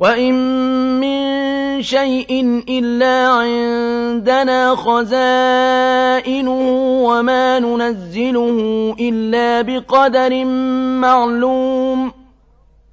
وَإِن مِّن شَيْءٍ إِلَّا عِندَنَا خَزَائِنُهُ وَمَا نُنَزِّلُهُ إِلَّا بِقَدَرٍ مَّعْلُومٍ